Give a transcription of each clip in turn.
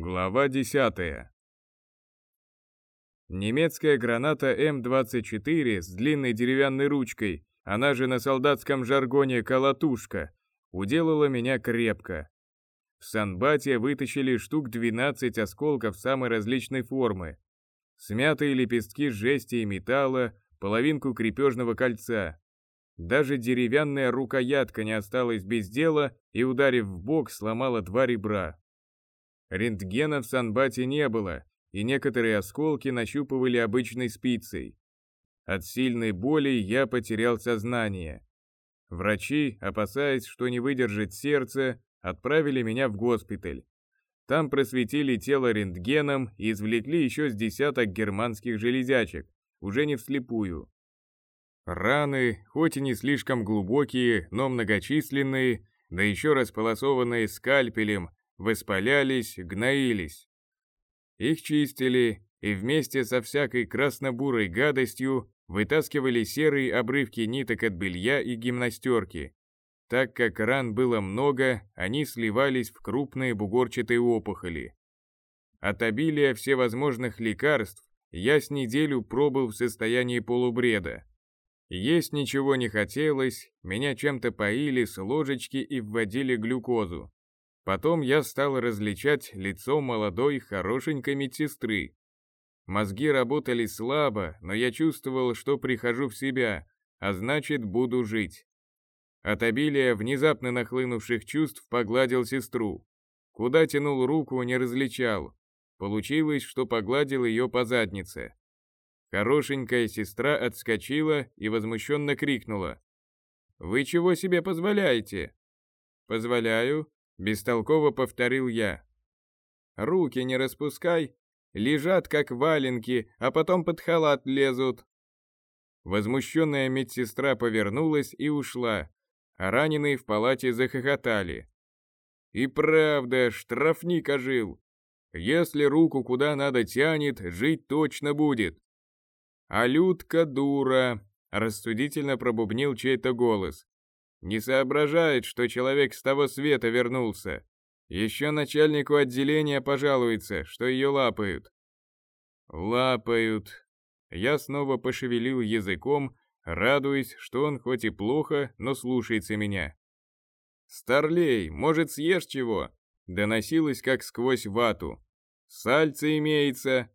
Глава 10. Немецкая граната М-24 с длинной деревянной ручкой, она же на солдатском жаргоне «колотушка», уделала меня крепко. В Санбате вытащили штук 12 осколков самой различной формы. Смятые лепестки жести и металла, половинку крепежного кольца. Даже деревянная рукоятка не осталась без дела и, ударив в бок, сломала два ребра. Рентгена в Санбате не было, и некоторые осколки нащупывали обычной спицей. От сильной боли я потерял сознание. Врачи, опасаясь, что не выдержит сердце, отправили меня в госпиталь. Там просветили тело рентгеном и извлекли еще с десяток германских железячек, уже не вслепую. Раны, хоть и не слишком глубокие, но многочисленные, да еще располосованные скальпелем, воспалялись, гноились. Их чистили и вместе со всякой красно-бурой гадостью вытаскивали серые обрывки ниток от белья и гимнастерки. Так как ран было много, они сливались в крупные бугорчатые опухоли. От обилия всевозможных лекарств я с неделю пробыл в состоянии полубреда. Есть ничего не хотелось, меня чем-то поили с ложечки и вводили глюкозу. Потом я стал различать лицо молодой, хорошенькой медсестры. Мозги работали слабо, но я чувствовал, что прихожу в себя, а значит, буду жить. От обилия внезапно нахлынувших чувств погладил сестру. Куда тянул руку, не различал. Получилось, что погладил ее по заднице. Хорошенькая сестра отскочила и возмущенно крикнула. «Вы чего себе позволяете?» «Позволяю», Бестолково повторил я. Руки не распускай, лежат как валенки, а потом под халат лезут. Возмущенная медсестра повернулась и ушла, а раненые в палате захохотали. И правда, штрафник ожил. Если руку куда надо тянет, жить точно будет. А Людка дура, рассудительно пробубнил чей-то голос. Не соображает, что человек с того света вернулся. Еще начальнику отделения пожалуется, что ее лапают. Лапают. Я снова пошевелил языком, радуясь, что он хоть и плохо, но слушается меня. «Старлей, может, съешь чего?» Доносилось, как сквозь вату. «Сальце имеется!»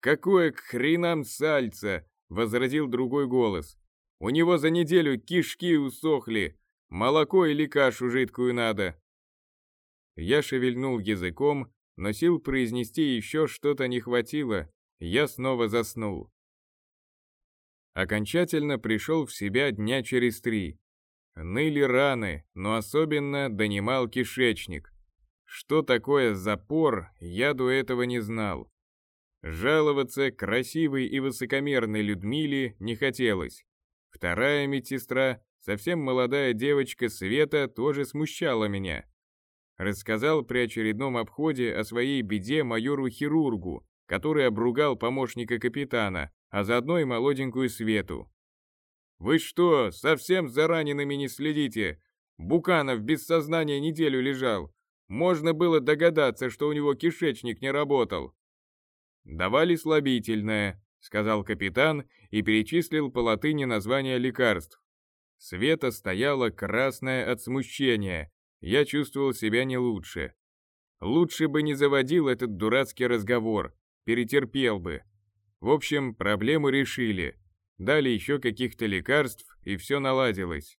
«Какое к хренам сальце?» — возразил другой голос. У него за неделю кишки усохли, молоко или кашу жидкую надо. Я шевельнул языком, но сил произнести еще что-то не хватило, я снова заснул. Окончательно пришел в себя дня через три. Ныли раны, но особенно донимал кишечник. Что такое запор, я до этого не знал. Жаловаться красивой и высокомерной Людмиле не хотелось. Вторая медсестра, совсем молодая девочка Света, тоже смущала меня. Рассказал при очередном обходе о своей беде майору-хирургу, который обругал помощника капитана, а заодно и молоденькую Свету. «Вы что, совсем за ранеными не следите? Буканов без сознания неделю лежал. Можно было догадаться, что у него кишечник не работал». Давали слабительное, — сказал капитан и перечислил по латыни названия лекарств. Света стояла красная от смущения. Я чувствовал себя не лучше. Лучше бы не заводил этот дурацкий разговор, перетерпел бы. В общем, проблему решили. Дали еще каких-то лекарств, и все наладилось.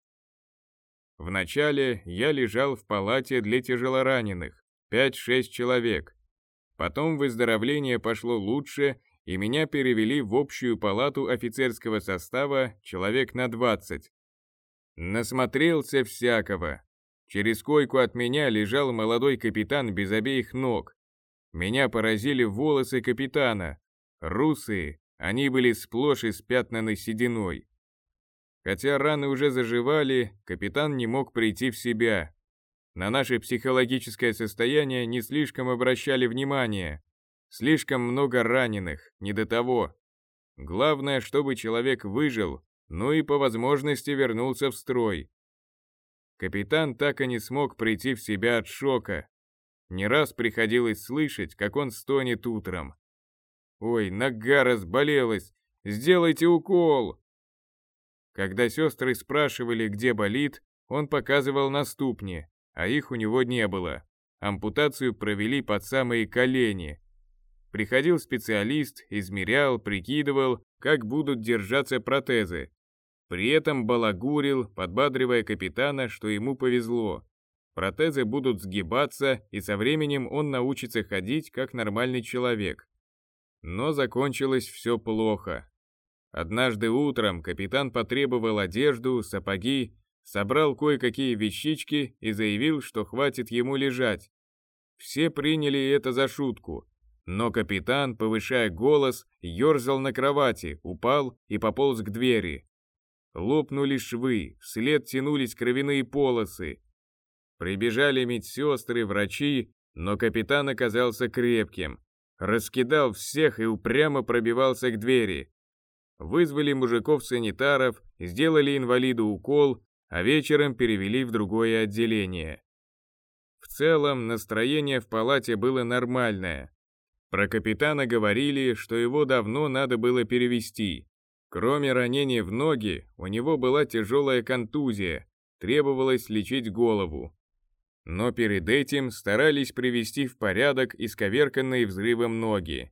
Вначале я лежал в палате для тяжелораненых, 5-6 человек. Потом выздоровление пошло лучше, и меня перевели в общую палату офицерского состава человек на 20. Насмотрелся всякого. Через койку от меня лежал молодой капитан без обеих ног. Меня поразили волосы капитана. Русые, они были сплошь испятнаны сединой. Хотя раны уже заживали, капитан не мог прийти в себя. На наше психологическое состояние не слишком обращали внимание, Слишком много раненых, не до того. Главное, чтобы человек выжил, ну и по возможности вернулся в строй. Капитан так и не смог прийти в себя от шока. Не раз приходилось слышать, как он стонет утром. «Ой, нога разболелась! Сделайте укол!» Когда сестры спрашивали, где болит, он показывал на ступни, а их у него не было. Ампутацию провели под самые колени. Приходил специалист, измерял, прикидывал, как будут держаться протезы. При этом балагурил, подбадривая капитана, что ему повезло. Протезы будут сгибаться, и со временем он научится ходить как нормальный человек. Но закончилось все плохо. Однажды утром капитан потребовал одежду, сапоги, собрал кое-какие вещички и заявил, что хватит ему лежать. Все приняли это за шутку, но капитан, повышая голос, ерзал на кровати, упал и пополз к двери. Лопнули швы, вслед тянулись кровяные полосы. Прибежали медсестры, врачи, но капитан оказался крепким. Раскидал всех и упрямо пробивался к двери. Вызвали мужиков-санитаров, сделали инвалиду укол, а вечером перевели в другое отделение. В целом, настроение в палате было нормальное. Про капитана говорили, что его давно надо было перевести. Кроме ранения в ноги, у него была тяжелая контузия, требовалось лечить голову но перед этим старались привести в порядок исковерканные взрывом ноги.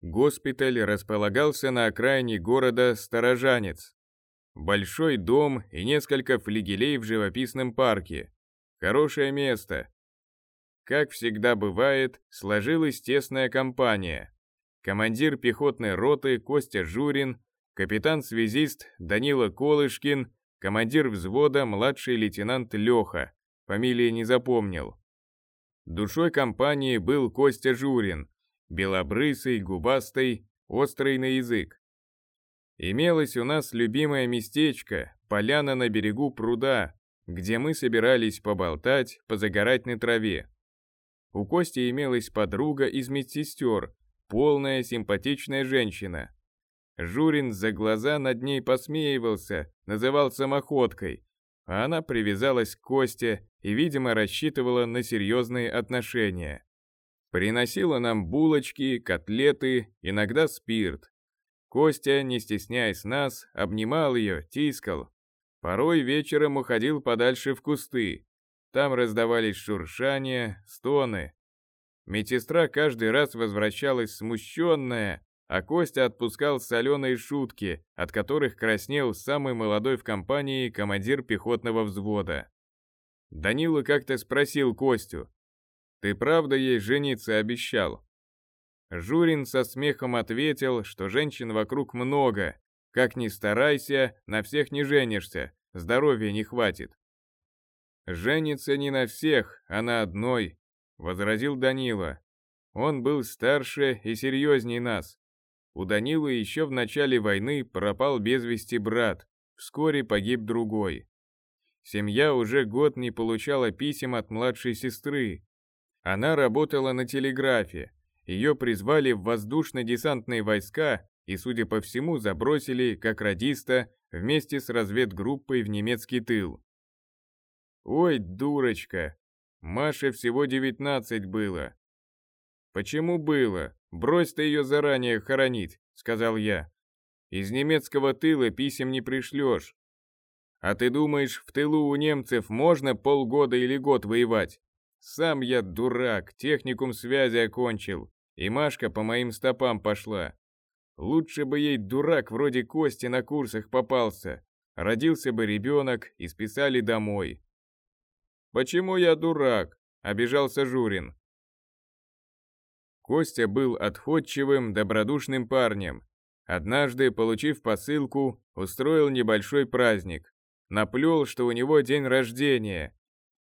Госпиталь располагался на окраине города Старожанец. Большой дом и несколько флигелей в живописном парке. Хорошее место. Как всегда бывает, сложилась тесная компания. Командир пехотной роты Костя Журин, капитан-связист Данила Колышкин, командир взвода младший лейтенант Леха, фамилии не запомнил. Душой компании был Костя Журин, белобрысый, губастый, острый на язык. Имелось у нас любимое местечко, поляна на берегу пруда, где мы собирались поболтать, позагорать на траве. У Кости имелась подруга из медсестер, полная симпатичная женщина. Журин за глаза над ней посмеивался, называл самоходкой, а она привязалась к Косте и, видимо, рассчитывала на серьезные отношения. Приносила нам булочки, котлеты, иногда спирт. Костя, не стесняясь нас, обнимал ее, тискал. Порой вечером уходил подальше в кусты. Там раздавались шуршания, стоны. Медсестра каждый раз возвращалась смущенная, а Костя отпускал соленые шутки, от которых краснел самый молодой в компании командир пехотного взвода. Данила как-то спросил Костю, «Ты правда ей жениться обещал?» Журин со смехом ответил, что женщин вокруг много, как ни старайся, на всех не женишься, здоровья не хватит. «Женится не на всех, а на одной», — возразил Данила. Он был старше и серьезней нас, у Данилы еще в начале войны пропал без вести брат, вскоре погиб другой. Семья уже год не получала писем от младшей сестры. Она работала на телеграфе, ее призвали в воздушно-десантные войска и, судя по всему, забросили, как радиста, вместе с разведгруппой в немецкий тыл. Ой, дурочка, Маше всего 19 было. Почему было? «Брось ты ее заранее хоронить», — сказал я. «Из немецкого тыла писем не пришлешь. А ты думаешь, в тылу у немцев можно полгода или год воевать? Сам я дурак, техникум связи окончил, и Машка по моим стопам пошла. Лучше бы ей дурак вроде Кости на курсах попался. Родился бы ребенок и списали домой. «Почему я дурак?» – обижался Журин. Костя был отходчивым, добродушным парнем. Однажды, получив посылку, устроил небольшой праздник. Наплел, что у него день рождения.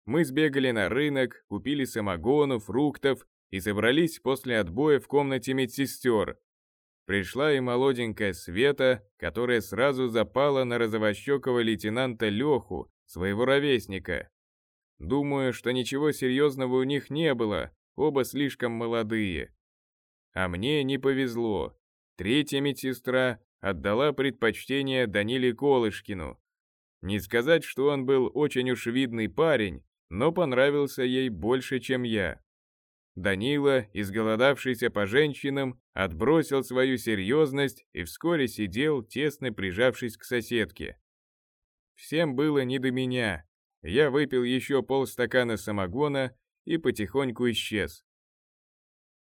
Мы сбегали на рынок, купили самогону, фруктов и собрались после отбоя в комнате медсестер. Пришла и молоденькая Света, которая сразу запала на розовощекого лейтенанта Леху, своего ровесника. Думаю, что ничего серьезного у них не было, оба слишком молодые. А мне не повезло. Третья медсестра отдала предпочтение Даниле Колышкину. Не сказать, что он был очень уж видный парень, но понравился ей больше, чем я. Данила, изголодавшийся по женщинам, отбросил свою серьезность и вскоре сидел, тесно прижавшись к соседке. Всем было не до меня. Я выпил еще полстакана самогона и потихоньку исчез.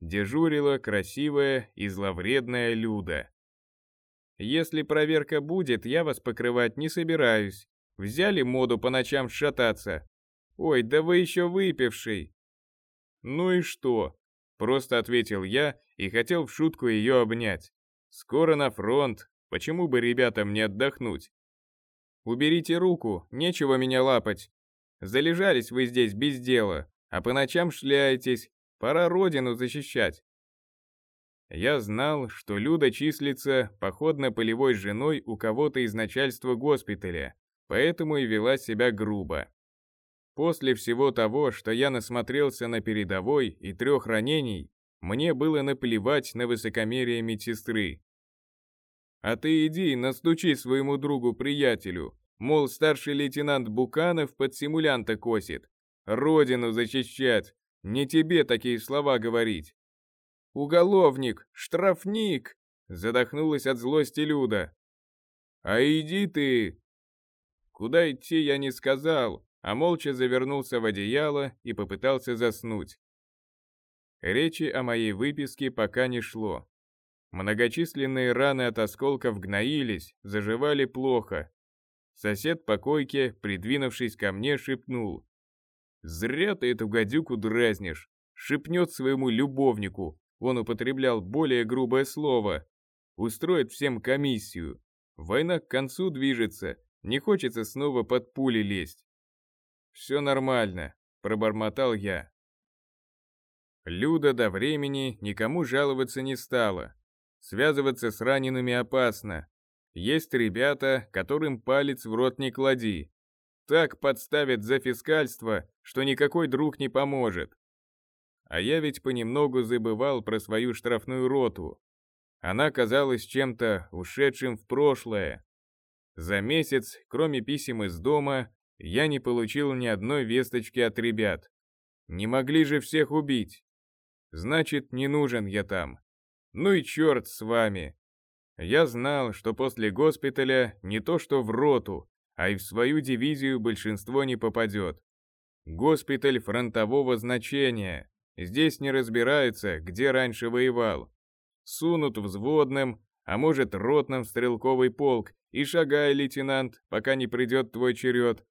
Дежурила красивая и зловредная Люда. «Если проверка будет, я вас покрывать не собираюсь. Взяли моду по ночам шататься. Ой, да вы еще выпивший!» «Ну и что?» – просто ответил я и хотел в шутку ее обнять. «Скоро на фронт, почему бы ребятам не отдохнуть?» «Уберите руку, нечего меня лапать. Залежались вы здесь без дела, а по ночам шляетесь, пора родину защищать». Я знал, что Люда числится походно-полевой женой у кого-то из начальства госпиталя, поэтому и вела себя грубо. После всего того, что я насмотрелся на передовой и трех ранений, мне было наплевать на высокомерие медсестры. А ты иди, настучи своему другу-приятелю, мол, старший лейтенант Буканов под симулянта косит. Родину защищать, не тебе такие слова говорить. Уголовник, штрафник, задохнулась от злости Люда. А иди ты. Куда идти я не сказал, а молча завернулся в одеяло и попытался заснуть. Речи о моей выписке пока не шло. Многочисленные раны от осколков гноились, заживали плохо. Сосед по койке, придвинувшись ко мне, шепнул. «Зря ты эту гадюку дразнишь. Шепнет своему любовнику, он употреблял более грубое слово. Устроит всем комиссию. Война к концу движется, не хочется снова под пули лезть. «Все нормально», — пробормотал я. Люда до времени никому жаловаться не стала. Связываться с ранеными опасно. Есть ребята, которым палец в рот не клади. Так подставят за фискальство, что никакой друг не поможет. А я ведь понемногу забывал про свою штрафную роту. Она казалась чем-то ушедшим в прошлое. За месяц, кроме писем из дома, я не получил ни одной весточки от ребят. Не могли же всех убить. Значит, не нужен я там. Ну и черт с вами. Я знал, что после госпиталя не то что в роту, а и в свою дивизию большинство не попадет. Госпиталь фронтового значения. Здесь не разбираются, где раньше воевал. Сунут взводным, а может ротным стрелковый полк, и шагай, лейтенант, пока не придет твой черед.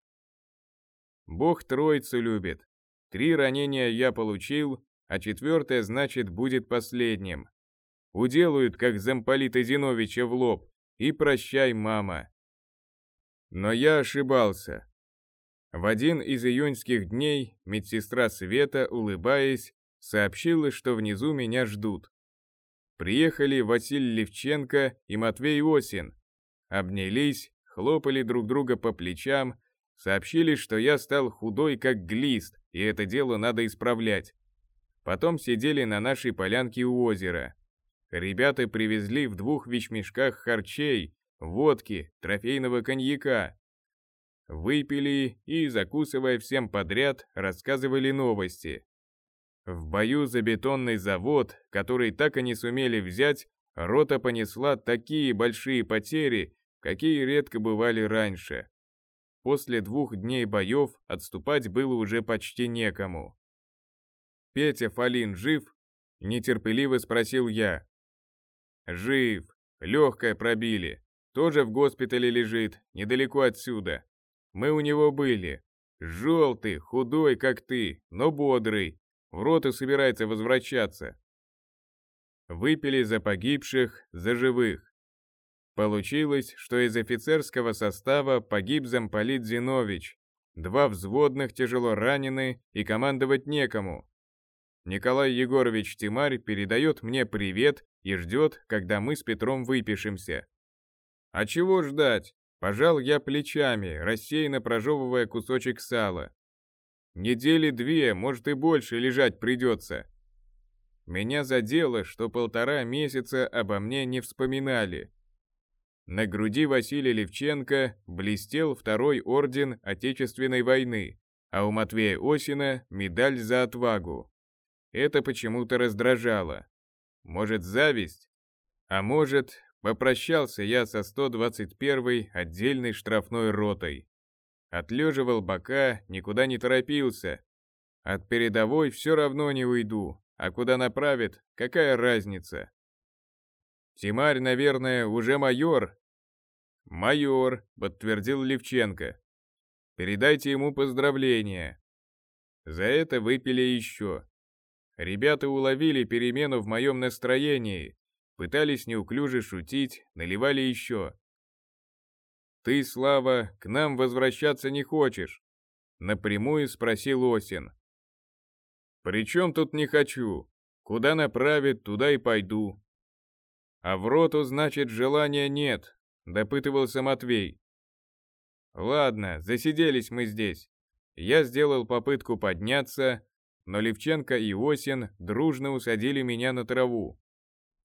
Бог троицу любит. Три ранения я получил, а четвертое, значит, будет последним. Уделают, как замполита Зиновича в лоб, и прощай, мама. Но я ошибался. В один из июньских дней медсестра Света, улыбаясь, сообщила, что внизу меня ждут. Приехали Василий Левченко и Матвей Осин. Обнялись, хлопали друг друга по плечам, Сообщили, что я стал худой как глист, и это дело надо исправлять. Потом сидели на нашей полянке у озера. Ребята привезли в двух вещмешках харчей, водки, трофейного коньяка. Выпили и, закусывая всем подряд, рассказывали новости. В бою за бетонный завод, который так и не сумели взять, рота понесла такие большие потери, какие редко бывали раньше. После двух дней боев отступать было уже почти некому. «Петя Фалин жив?» – нетерпеливо спросил я. «Жив. Легкое пробили. Тоже в госпитале лежит, недалеко отсюда. Мы у него были. Желтый, худой, как ты, но бодрый. В роту собирается возвращаться. Выпили за погибших, за живых. Получилось, что из офицерского состава погиб замполит Зинович, два взводных тяжело ранены и командовать некому. Николай Егорович Тимарь передает мне привет и ждет, когда мы с Петром выпишемся. А чего ждать? Пожал я плечами, рассеянно прожевывая кусочек сала. Недели две, может и больше лежать придется. Меня задело, что полтора месяца обо мне не вспоминали, на груди Василия Левченко блестел второй орден Отечественной войны, а у Матвея Осина медаль за отвагу. Это почему-то раздражало. Может, зависть? А может, попрощался я со 121-й отдельной штрафной ротой. Отлеживал бока, никуда не торопился. От передовой все равно не уйду, а куда направит, какая разница? Тимарь, наверное, уже майор. Майор, подтвердил Левченко. Передайте ему поздравления. За это выпили еще. Ребята уловили перемену в моем настроении, пытались неуклюже шутить, наливали еще. «Ты, Слава, к нам возвращаться не хочешь?» Напрямую спросил Осин. «При чем тут не хочу? Куда направит, туда и пойду». «А в роту, значит, желания нет», — допытывался Матвей. Ладно, засиделись мы здесь. Я сделал попытку подняться, но Левченко и Осин дружно усадили меня на траву.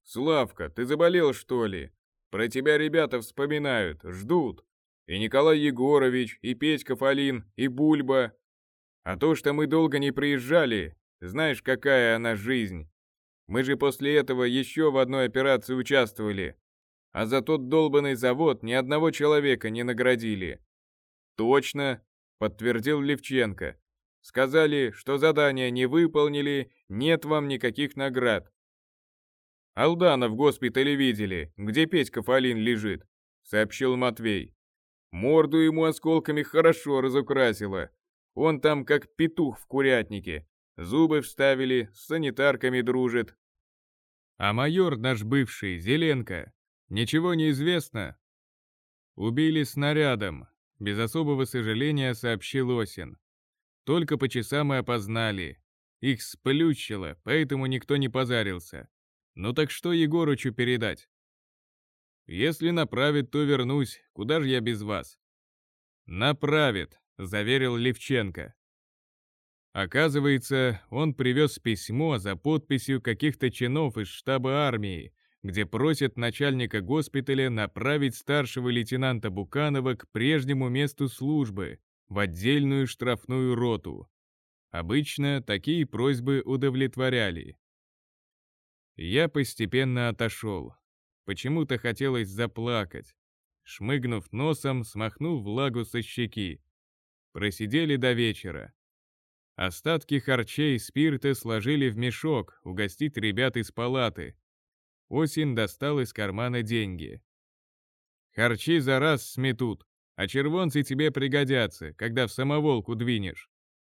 «Славка, ты заболел, что ли? Про тебя ребята вспоминают, ждут. И Николай Егорович, и Петька Фалин, и Бульба. А то, что мы долго не приезжали, знаешь, какая она жизнь. Мы же после этого еще в одной операции участвовали. А за тот долбанный завод ни одного человека не наградили. «Точно», — подтвердил Левченко. «Сказали, что задание не выполнили, нет вам никаких наград». «Алдана в госпитале видели, где Петька Фалин лежит», — сообщил Матвей. «Морду ему осколками хорошо разукрасило. Он там как петух в курятнике. Зубы вставили, с санитарками дружит». «А майор наш бывший, Зеленко, ничего не известно?» «Убили снарядом, без особого сожаления сообщил Осин. Только по часам и опознали. Их сплющило, поэтому никто не позарился. Ну так что Егорычу передать? Если направит, то вернусь. Куда же я без вас? Направит, заверил Левченко. Оказывается, он привез письмо за подписью каких-то чинов из штаба армии, где просят начальника госпиталя направить старшего лейтенанта Буканова к прежнему месту службы, в отдельную штрафную роту. Обычно такие просьбы удовлетворяли. Я постепенно отошел. Почему-то хотелось заплакать. Шмыгнув носом, смахнул влагу со щеки. Просидели до вечера. Остатки харчей и спирта сложили в мешок угостить ребят из палаты, Осин достал из кармана деньги. «Харчи за раз сметут, а червонцы тебе пригодятся, когда в самоволку двинешь.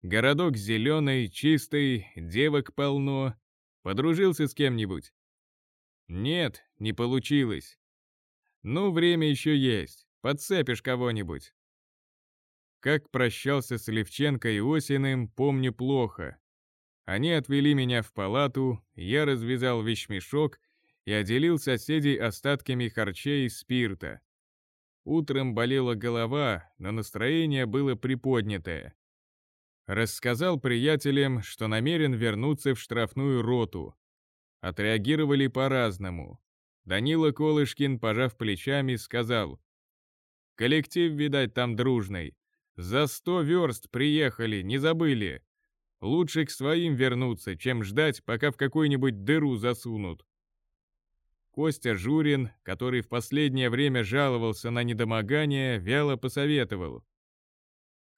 Городок зеленый, чистый, девок полно. Подружился с кем-нибудь?» «Нет, не получилось. Ну, время еще есть, подцепишь кого-нибудь». Как прощался с Левченко и Осиным, помню плохо. Они отвели меня в палату, я развязал вещмешок и отделил соседей остатками харчей и спирта. Утром болела голова, но настроение было приподнятое. Рассказал приятелям, что намерен вернуться в штрафную роту. Отреагировали по-разному. Данила Колышкин, пожав плечами, сказал, «Коллектив, видать, там дружный. За сто верст приехали, не забыли. Лучше к своим вернуться, чем ждать, пока в какую-нибудь дыру засунут. Костя Журин, который в последнее время жаловался на недомогание, вяло посоветовал.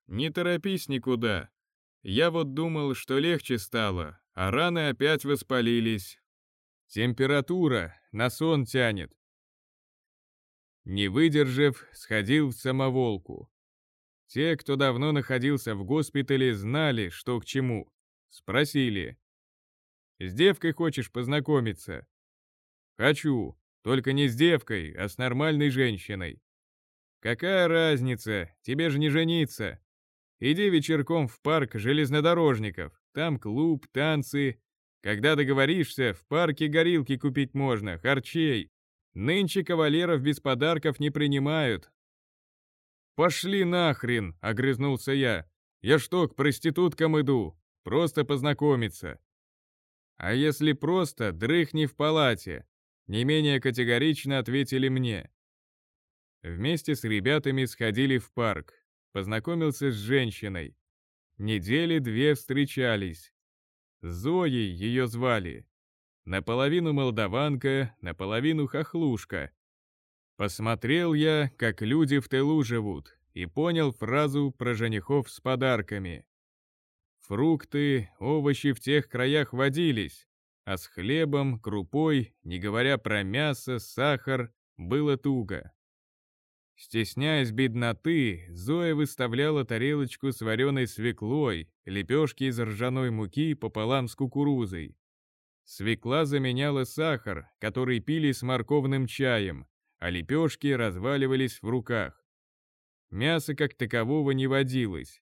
«Не торопись никуда. Я вот думал, что легче стало, а раны опять воспалились. Температура, на сон тянет». Не выдержав, сходил в самоволку. Те, кто давно находился в госпитале, знали, что к чему. Спросили. «С девкой хочешь познакомиться?» Хочу, только не с девкой, а с нормальной женщиной. Какая разница, тебе же не жениться. Иди вечерком в парк железнодорожников, там клуб, танцы. Когда договоришься, в парке горилки купить можно, харчей. Нынче кавалеров без подарков не принимают. «Пошли нахрен!» — огрызнулся я. «Я что, к проституткам иду? Просто познакомиться». «А если просто, дрыхни в палате. Не менее категорично ответили мне. Вместе с ребятами сходили в парк. Познакомился с женщиной. недели две встречались. Зоей ее звали. Наполовину молдаванка, наполовину хохлушка. Посмотрел я, как люди в тылу живут, и понял фразу про женихов с подарками. Фрукты, овощи в тех краях водились, а с хлебом, крупой, не говоря про мясо, сахар, было туго. Стесняясь бедноты, Зоя выставляла тарелочку с вареной свеклой, лепешки из ржаной муки пополам с кукурузой. Свекла заменяла сахар, который пили с морковным чаем, а лепешки разваливались в руках. Мяса как такового не водилось.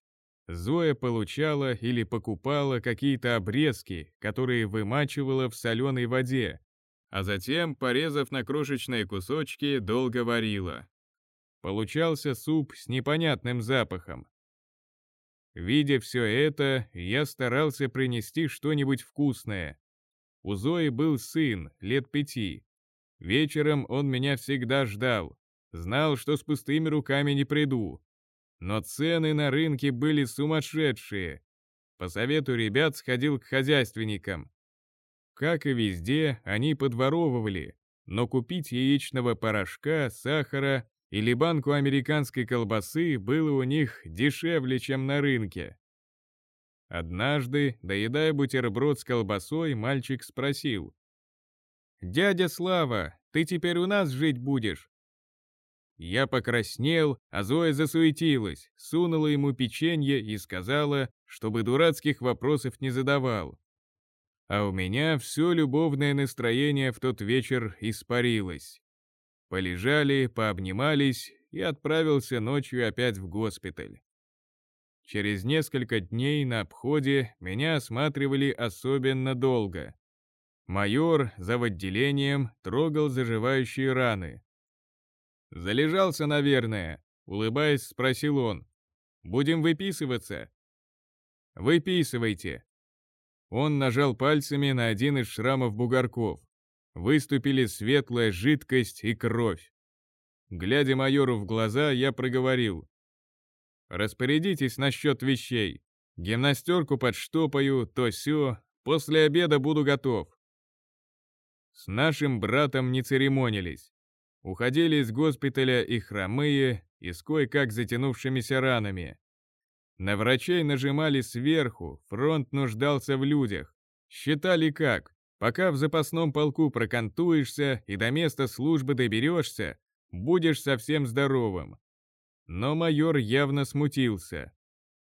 Зоя получала или покупала какие-то обрезки, которые вымачивала в соленой воде, а затем, порезав на крошечные кусочки, долго варила. Получался суп с непонятным запахом. Видя все это, я старался принести что-нибудь вкусное. У Зои был сын, лет пяти. Вечером он меня всегда ждал. Знал, что с пустыми руками не приду. Но цены на рынке были сумасшедшие. По совету ребят сходил к хозяйственникам. Как и везде, они подворовывали, но купить яичного порошка, сахара или банку американской колбасы было у них дешевле, чем на рынке. Однажды, доедая бутерброд с колбасой, мальчик спросил. «Дядя Слава, ты теперь у нас жить будешь?» Я покраснел, а Зоя засуетилась, сунула ему печенье и сказала, чтобы дурацких вопросов не задавал. А у меня все любовное настроение в тот вечер испарилось. Полежали, пообнимались и отправился ночью опять в госпиталь. Через несколько дней на обходе меня осматривали особенно долго. Майор за отделением трогал заживающие раны. «Залежался, наверное», — улыбаясь, спросил он. «Будем выписываться?» «Выписывайте». Он нажал пальцами на один из шрамов бугорков выступили светлая жидкость и кровь. Глядя майору в глаза, я проговорил. «Распорядитесь насчет вещей. Гимнастерку подштопаю, то сё, после обеда буду готов». С нашим братом не церемонились. Уходили из госпиталя и хромые, и с кое-как затянувшимися ранами. На врачей нажимали сверху, фронт нуждался в людях. Считали как, Пока в запасном полку прокантуешься и до места службы доберешься, будешь совсем здоровым. Но майор явно смутился.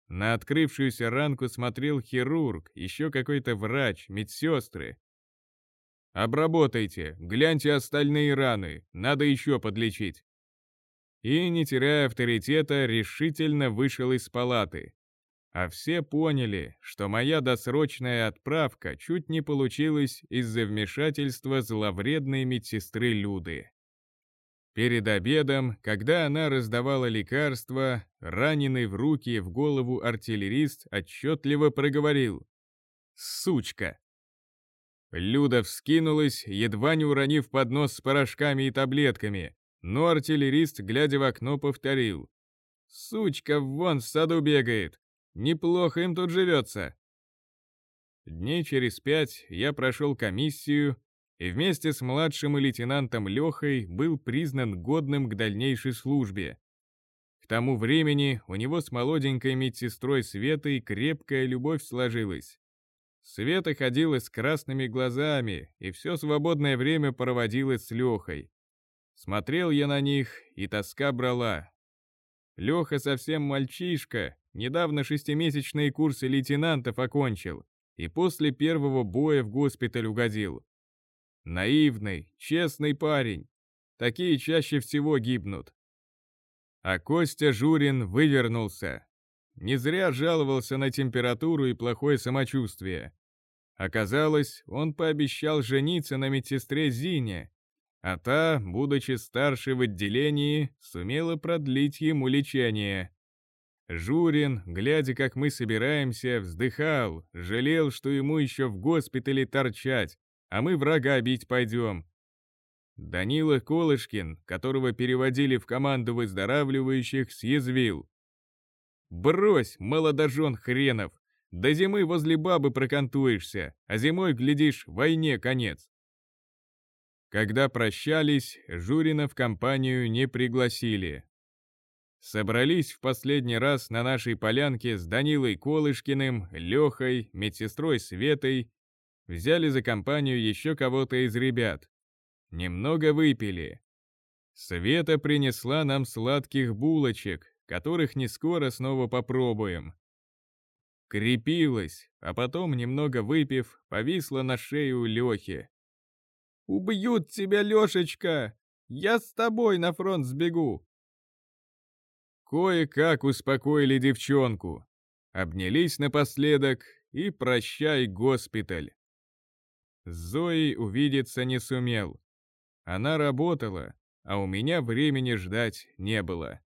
На открывшуюся ранку смотрел хирург, еще какой-то врач, медсестры. «Обработайте, гляньте остальные раны, надо еще подлечить». И, не теряя авторитета, решительно вышел из палаты. А все поняли, что моя досрочная отправка чуть не получилась из-за вмешательства зловредной медсестры Люды. Перед обедом, когда она раздавала лекарства, раненый в руки и в голову артиллерист отчетливо проговорил «Сучка!». Люда вскинулась, едва не уронив поднос с порошками и таблетками, но артиллерист, глядя в окно, повторил «Сучка вон в саду бегает, Неплохо им тут живется. Дней через пять я прошел комиссию и вместе с младшим лейтенантом Лехой был признан годным к дальнейшей службе. К тому времени у него с молоденькой медсестрой Светой крепкая любовь сложилась. Света ходила с красными глазами и все свободное время проводила с Лехой. Смотрел я на них, и тоска брала. Леха совсем мальчишка, Недавно шестимесячные курсы лейтенантов окончил и после первого боя в госпиталь угодил. Наивный, честный парень. Такие чаще всего гибнут. А Костя Журин вывернулся. Не зря жаловался на температуру и плохое самочувствие. Оказалось, он пообещал жениться на медсестре Зине, а та, будучи старше в отделении, сумела продлить ему лечение. Журин, глядя, как мы собираемся, вздыхал, жалел, что ему еще в госпитале торчать, а мы врага бить пойдем. Данила Колышкин, которого переводили в команду выздоравливающих, съязвил. Брось, молодожен хренов! До зимы возле бабы прокантуешься, а зимой, глядишь, войне конец. Когда прощались, Журина в компанию не пригласили. Собрались в последний раз на нашей полянке с Данилой Колышкиным, Лехой, медсестрой Светой, взяли за компанию еще кого-то из ребят. Немного выпили. Света принесла нам сладких булочек, которых не скоро снова попробуем. Крепилась, а потом, немного выпив, повисла на шею Лехи. «Убьют тебя, Лешечка! Я с тобой на фронт сбегу!» Кое-как успокоили девчонку, обнялись напоследок и прощай, госпиталь. Зоей увидеться не сумел. Она работала, а у меня времени ждать не было.